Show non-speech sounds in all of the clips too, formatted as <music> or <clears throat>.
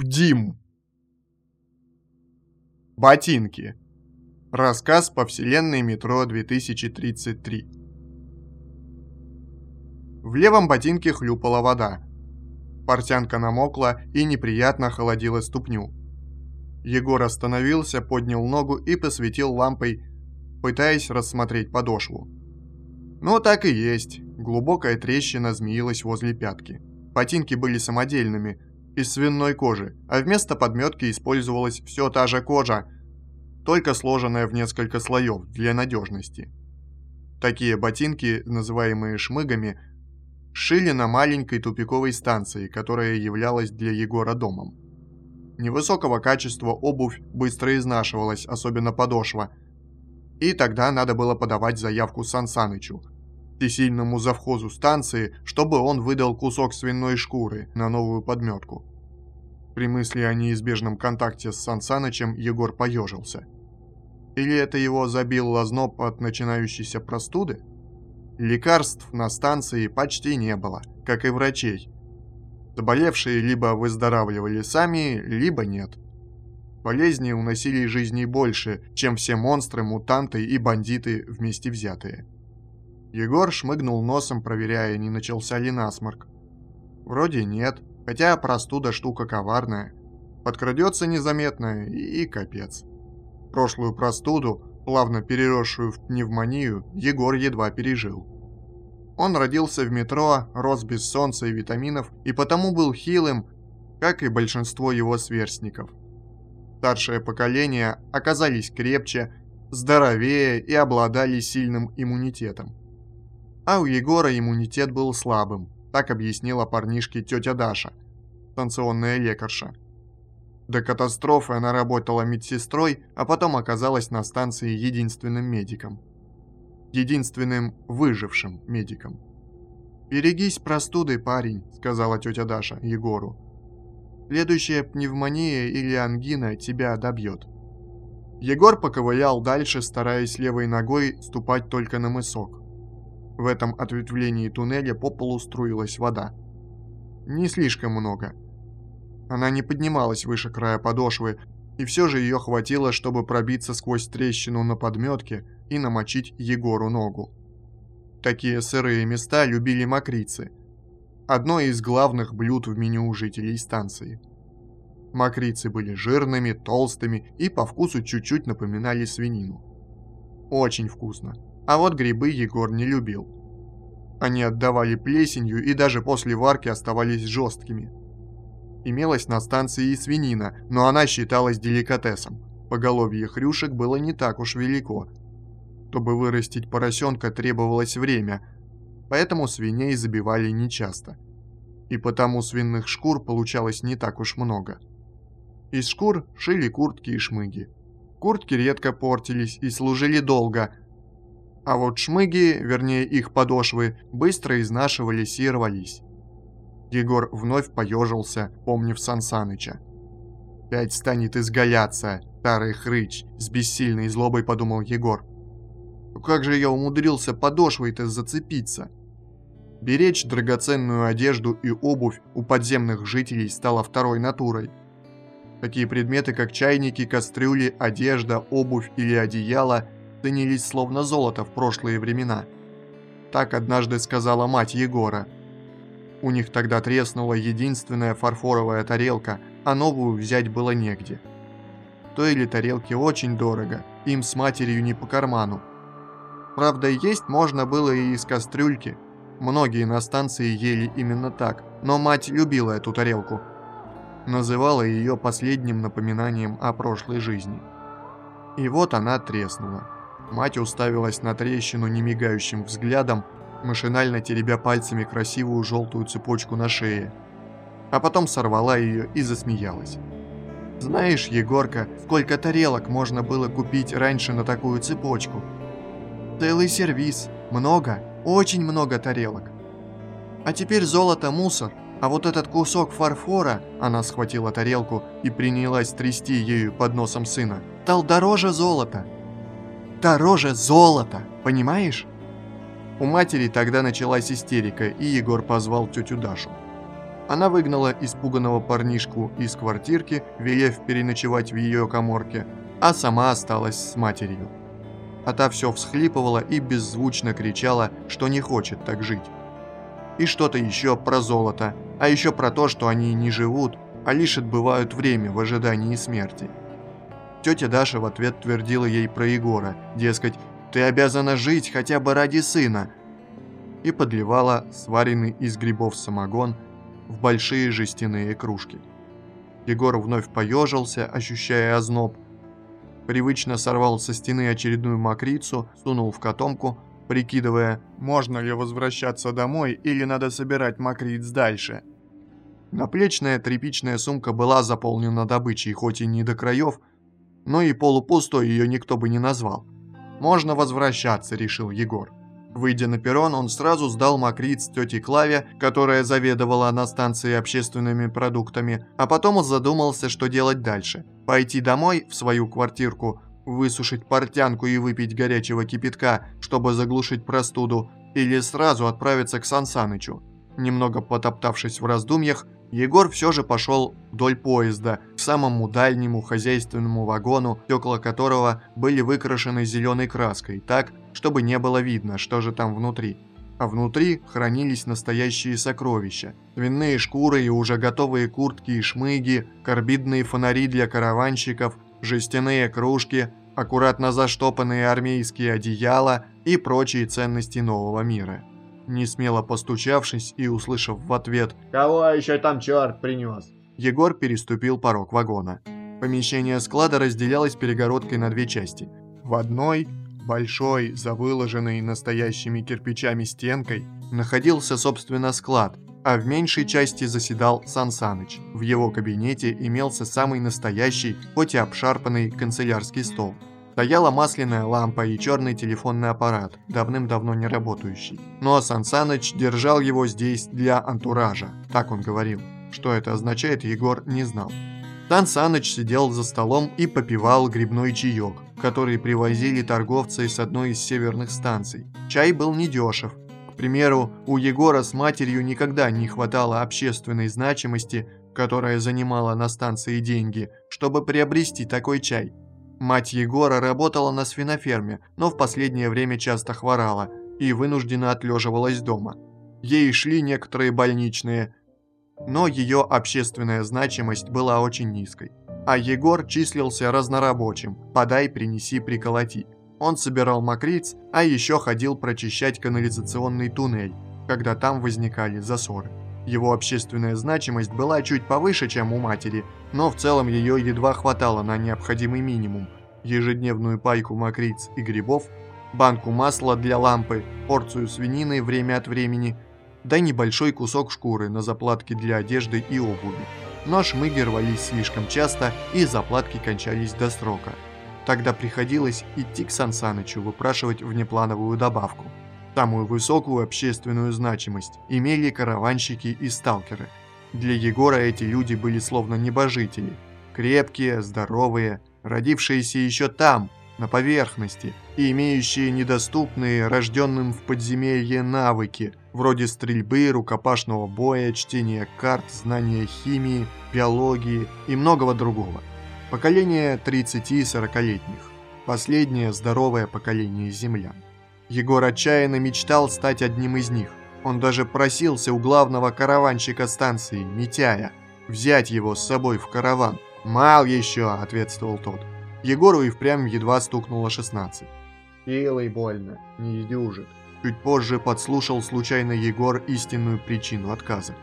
Дим! Ботинки. Рассказ по вселенной метро 2033. В левом ботинке хлюпала вода. Портянка намокла и неприятно холодила ступню. Егор остановился, поднял ногу и посветил лампой, пытаясь рассмотреть подошву. Ну, так и есть. Глубокая трещина змеилась возле пятки. Ботинки были самодельными, из свиной кожи, а вместо подметки использовалась все та же кожа, только сложенная в несколько слоев для надежности. Такие ботинки, называемые шмыгами, шили на маленькой тупиковой станции, которая являлась для Егора домом. Невысокого качества обувь быстро изнашивалась, особенно подошва, и тогда надо было подавать заявку Сан Санычу, всесильному завхозу станции, чтобы он выдал кусок свиной шкуры на новую подметку. При мысли о неизбежном контакте с Сан Санычем Егор поежился. Или это его забил лазноб от начинающейся простуды? Лекарств на станции почти не было, как и врачей. Заболевшие либо выздоравливали сами, либо нет. Болезни уносили жизни больше, чем все монстры, мутанты и бандиты вместе взятые. Егор шмыгнул носом, проверяя, не начался ли насморк. Вроде нет, хотя простуда штука коварная. Подкрадется незаметно и, капец. Прошлую простуду, плавно переросшую в пневмонию, Егор едва пережил. Он родился в метро, рос без солнца и витаминов, и потому был хилым, как и большинство его сверстников. Старшее поколение оказались крепче, здоровее и обладали сильным иммунитетом. А у Егора иммунитет был слабым, так объяснила парнишке тетя Даша, станционная лекарша. До катастрофы она работала медсестрой, а потом оказалась на станции единственным медиком. Единственным выжившим медиком. «Берегись простуды, парень», — сказала тетя Даша Егору. Следующая пневмония или ангина тебя добьет. Егор поковылял дальше, стараясь левой ногой ступать только на мысок. В этом ответвлении туннеля по полу струилась вода. Не слишком много. Она не поднималась выше края подошвы, и все же ее хватило, чтобы пробиться сквозь трещину на подметке и намочить Егору ногу. Такие сырые места любили мокрицы, одно из главных блюд в меню жителей станции. Мокрицы были жирными, толстыми и по вкусу чуть-чуть напоминали свинину. Очень вкусно. А вот грибы Егор не любил. Они отдавали плесенью и даже после варки оставались жесткими. Имелась на станции и свинина, но она считалась деликатесом. Поголовье хрюшек было не так уж велико. Чтобы вырастить поросенка требовалось время – поэтому свиней забивали нечасто. И потому свиных шкур получалось не так уж много. Из шкур шили куртки и шмыги. Куртки редко портились и служили долго, а вот шмыги, вернее их подошвы, быстро изнашивались и рвались. Егор вновь поежился, помнив Сансаныча. «Пять станет изгаляться, старый хрыч», — с бессильной злобой подумал Егор. «Как же я умудрился подошвой-то зацепиться?» Беречь драгоценную одежду и обувь у подземных жителей стало второй натурой. Такие предметы, как чайники, кастрюли, одежда, обувь или одеяло, ценились словно золото в прошлые времена. Так однажды сказала мать Егора. У них тогда треснула единственная фарфоровая тарелка, а новую взять было негде. Стоили тарелки очень дорого, им с матерью не по карману. Правда, есть можно было и из кастрюльки – Многие на станции ели именно так, но мать любила эту тарелку. Называла ее последним напоминанием о прошлой жизни. И вот она треснула. Мать уставилась на трещину немигающим взглядом, машинально теребя пальцами красивую желтую цепочку на шее. А потом сорвала ее и засмеялась. «Знаешь, Егорка, сколько тарелок можно было купить раньше на такую цепочку?» «Целый сервис. Много?» Очень много тарелок. А теперь золото мусор, а вот этот кусок фарфора, она схватила тарелку и принялась трясти ею под носом сына, стал дороже золота. Дороже золота, понимаешь? У матери тогда началась истерика, и Егор позвал тетю Дашу. Она выгнала испуганного парнишку из квартирки, велев переночевать в ее коморке, а сама осталась с матерью. А та все всхлипывала и беззвучно кричала, что не хочет так жить. И что-то еще про золото, а еще про то, что они не живут, а лишь отбывают время в ожидании смерти. Тетя Даша в ответ твердила ей про Егора, дескать, «Ты обязана жить хотя бы ради сына», и подливала сваренный из грибов самогон в большие жестяные кружки. Егор вновь поежился, ощущая озноб, привычно сорвал со стены очередную мокрицу, сунул в котомку, прикидывая, можно ли возвращаться домой или надо собирать мокриц дальше. Наплечная тряпичная сумка была заполнена добычей, хоть и не до краев, но и полупустой ее никто бы не назвал. «Можно возвращаться», — решил Егор. Выйдя на перрон, он сразу сдал мокриц тете Клаве, которая заведовала на станции общественными продуктами, а потом задумался, что делать дальше. Пойти домой, в свою квартирку, высушить портянку и выпить горячего кипятка, чтобы заглушить простуду, или сразу отправиться к Сансанычу. Немного потоптавшись в раздумьях, Егор все же пошел вдоль поезда, самому дальнему хозяйственному вагону, стекла которого были выкрашены зеленой краской, так, чтобы не было видно, что же там внутри. А внутри хранились настоящие сокровища. Свиные шкуры и уже готовые куртки и шмыги, карбидные фонари для караванщиков, жестяные кружки, аккуратно заштопанные армейские одеяла и прочие ценности нового мира не смело постучавшись и услышав в ответ «Кого еще там черт принес?» Егор переступил порог вагона. Помещение склада разделялось перегородкой на две части. В одной, большой, завыложенной настоящими кирпичами стенкой, находился, собственно, склад, а в меньшей части заседал Сан Саныч. В его кабинете имелся самый настоящий, хоть и обшарпанный канцелярский стол – Стояла масляная лампа и черный телефонный аппарат, давным-давно не работающий. Но Сан Саныч держал его здесь для антуража, так он говорил. Что это означает, Егор не знал. Сан Саныч сидел за столом и попивал грибной чаек, который привозили торговцы с одной из северных станций. Чай был недешев. К примеру, у Егора с матерью никогда не хватало общественной значимости, которая занимала на станции деньги, чтобы приобрести такой чай – Мать Егора работала на свиноферме, но в последнее время часто хворала и вынуждена отлеживалась дома. Ей шли некоторые больничные, но ее общественная значимость была очень низкой. А Егор числился разнорабочим «подай, принеси, приколоти». Он собирал мокриц, а еще ходил прочищать канализационный туннель, когда там возникали засоры. Его общественная значимость была чуть повыше, чем у матери, но в целом ее едва хватало на необходимый минимум. Ежедневную пайку мокриц и грибов, банку масла для лампы, порцию свинины время от времени, да небольшой кусок шкуры на заплатки для одежды и обуви. Но шмыги рвались слишком часто и заплатки кончались до срока. Тогда приходилось идти к Сансанычу выпрашивать внеплановую добавку. Самую высокую общественную значимость имели караванщики и сталкеры. Для Егора эти люди были словно небожители. Крепкие, здоровые, родившиеся еще там, на поверхности, и имеющие недоступные рожденным в подземелье навыки, вроде стрельбы, рукопашного боя, чтения карт, знания химии, биологии и многого другого. Поколение 30-40-летних. Последнее здоровое поколение землян. Егор отчаянно мечтал стать одним из них. Он даже просился у главного караванщика станции, Митяя, взять его с собой в караван. «Мал еще», — ответствовал тот. Егору и впрямь едва стукнуло 16. «Силой больно, не издюжит». Чуть позже подслушал случайно Егор истинную причину отказа.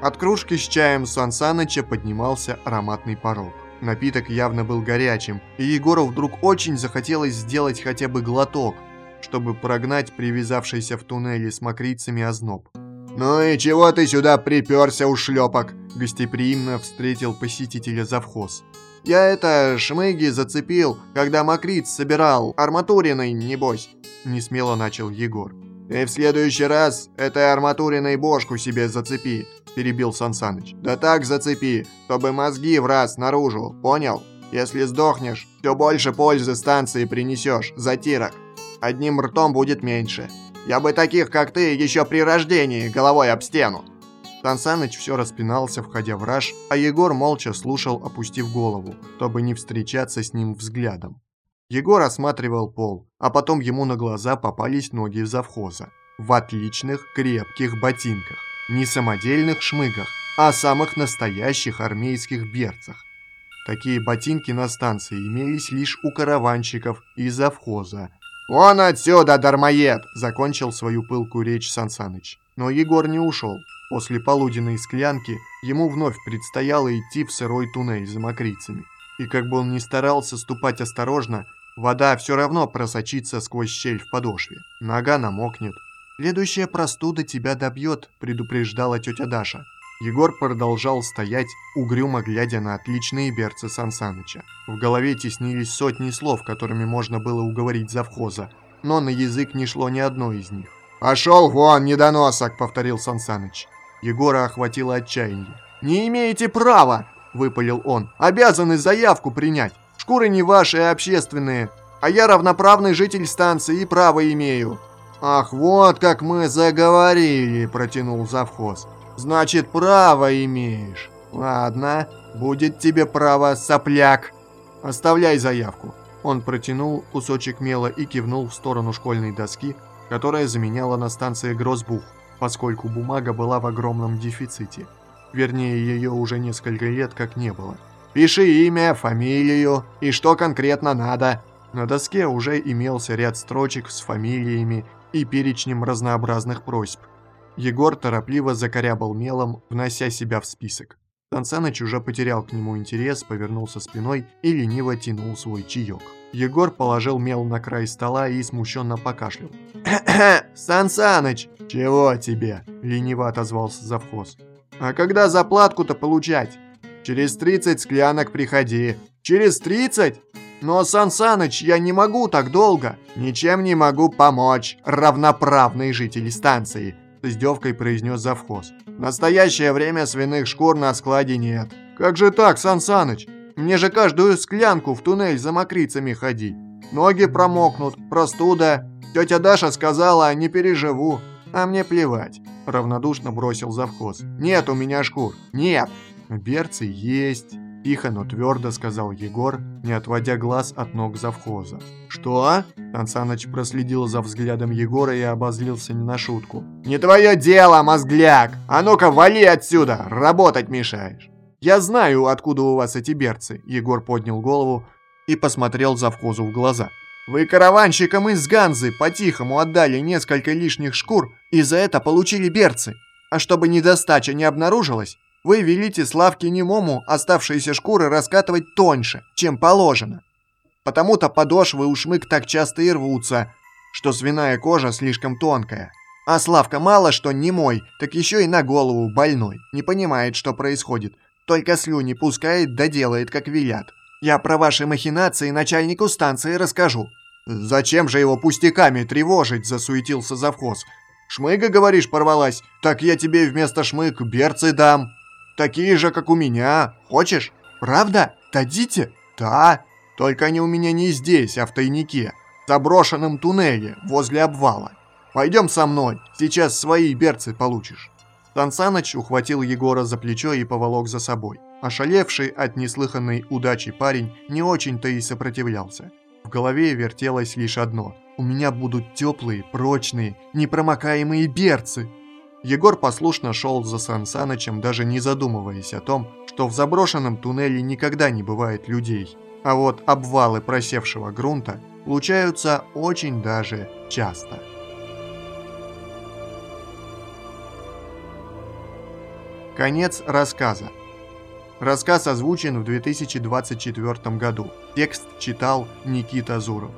От кружки с чаем Сан Саныча поднимался ароматный порог. Напиток явно был горячим, и Егору вдруг очень захотелось сделать хотя бы глоток, чтобы прогнать привязавшийся в туннеле с мокрицами озноб. «Ну и чего ты сюда приперся, ушлепок?» Гостеприимно встретил посетителя завхоз. «Я это, шмыги зацепил, когда мокриц собирал, арматуриной, небось», несмело начал Егор. «Ты в следующий раз этой арматуриной бошку себе зацепи», перебил Сансаныч. «Да так зацепи, чтобы мозги в раз наружу, понял? Если сдохнешь, все больше пользы станции принесешь, затирок одним ртом будет меньше. Я бы таких, как ты, еще при рождении головой об стену. Тансаныч все распинался, входя в раж, а Егор молча слушал, опустив голову, чтобы не встречаться с ним взглядом. Егор осматривал пол, а потом ему на глаза попались ноги завхоза. В отличных крепких ботинках. Не самодельных шмыгах, а самых настоящих армейских берцах. Такие ботинки на станции имелись лишь у караванщиков и завхоза. «Вон отсюда, дармоед!» – закончил свою пылкую речь Сансаныч. Но Егор не ушел. После полуденной склянки ему вновь предстояло идти в сырой туннель за мокрицами. И как бы он ни старался ступать осторожно, вода все равно просочится сквозь щель в подошве. Нога намокнет. «Следующая простуда тебя добьет», – предупреждала тетя Даша. Егор продолжал стоять, угрюмо глядя на отличные берцы Сансаныча. В голове теснились сотни слов, которыми можно было уговорить завхоза, но на язык не шло ни одно из них. «Пошел вон, недоносок!» — повторил Сансаныч. Егора охватило отчаяние. «Не имеете права!» — выпалил он. «Обязаны заявку принять. Шкуры не ваши, а общественные. А я равноправный житель станции и право имею». «Ах, вот как мы заговорили!» — протянул завхоз. Значит, право имеешь. Ладно, будет тебе право, сопляк. Оставляй заявку. Он протянул кусочек мела и кивнул в сторону школьной доски, которая заменяла на станции Грозбух, поскольку бумага была в огромном дефиците. Вернее, ее уже несколько лет как не было. «Пиши имя, фамилию и что конкретно надо». На доске уже имелся ряд строчек с фамилиями и перечнем разнообразных просьб. Егор торопливо закорябал мелом, внося себя в список. Тансаныч уже потерял к нему интерес, повернулся спиной и лениво тянул свой чаек. Егор положил мел на край стола и смущенно покашлял. <clears throat> «Сансаныч!» «Чего тебе?» – лениво отозвался завхоз. «А когда заплатку-то получать?» «Через 30 склянок приходи». «Через 30? Но, Сансаныч, я не могу так долго!» «Ничем не могу помочь, равноправные жители станции!» с издевкой произнес завхоз. «В настоящее время свиных шкур на складе нет». «Как же так, Сан Саныч? Мне же каждую склянку в туннель за мокрицами ходить. Ноги промокнут, простуда. Тетя Даша сказала, не переживу. А мне плевать», — равнодушно бросил завхоз. «Нет у меня шкур. Нет. Берцы есть». Тихо, но твердо сказал Егор, не отводя глаз от ног завхоза. «Что?» Тансаныч проследил за взглядом Егора и обозлился не на шутку. «Не твое дело, мозгляк! А ну-ка, вали отсюда! Работать мешаешь!» «Я знаю, откуда у вас эти берцы!» Егор поднял голову и посмотрел завхозу в глаза. «Вы караванщикам из Ганзы по-тихому отдали несколько лишних шкур и за это получили берцы. А чтобы недостача не обнаружилась, вы велите Славке Немому оставшиеся шкуры раскатывать тоньше, чем положено. Потому-то подошвы у шмык так часто и рвутся, что свиная кожа слишком тонкая. А Славка мало что не мой, так еще и на голову больной. Не понимает, что происходит. Только слюни пускает да делает, как велят. Я про ваши махинации начальнику станции расскажу. «Зачем же его пустяками тревожить?» – засуетился завхоз. «Шмыга, говоришь, порвалась? Так я тебе вместо шмык берцы дам». Такие же, как у меня. Хочешь? Правда? Дадите? Да. Только они у меня не здесь, а в тайнике. В заброшенном туннеле, возле обвала. Пойдем со мной, сейчас свои берцы получишь. Тансаныч ухватил Егора за плечо и поволок за собой. Ошалевший от неслыханной удачи парень не очень-то и сопротивлялся. В голове вертелось лишь одно. «У меня будут теплые, прочные, непромокаемые берцы!» Егор послушно шел за Сан Санычем, даже не задумываясь о том, что в заброшенном туннеле никогда не бывает людей, а вот обвалы просевшего грунта случаются очень даже часто. Конец рассказа. Рассказ озвучен в 2024 году. Текст читал Никита Зуров.